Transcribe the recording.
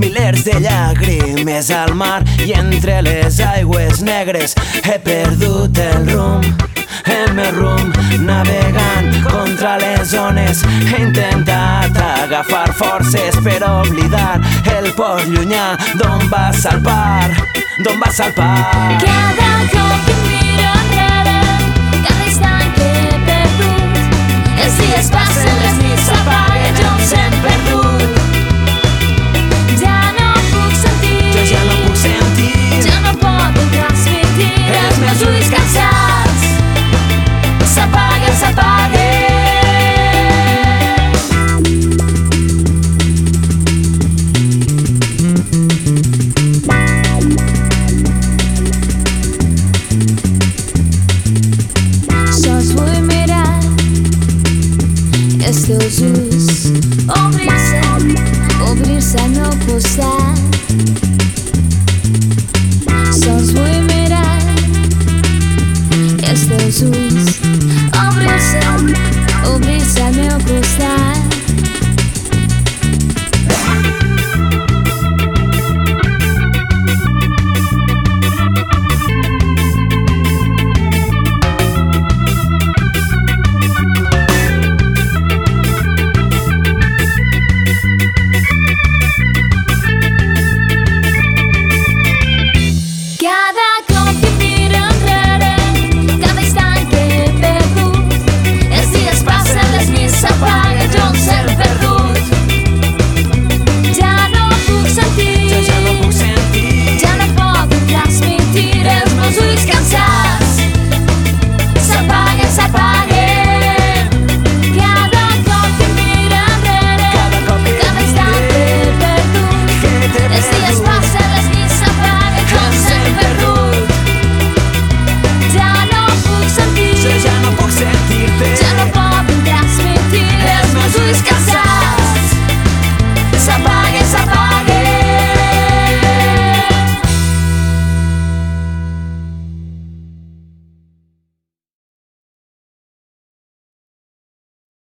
milers de llàgrimes al mar i entre les aigües negres he perdut el rumb el meu rumb navegant contra les ones. He intentat agafar forces per oblidar el port llunyà d'on va salpar d'on va salpar. Cada cop Estos yüz Obrirse, obrirse no posar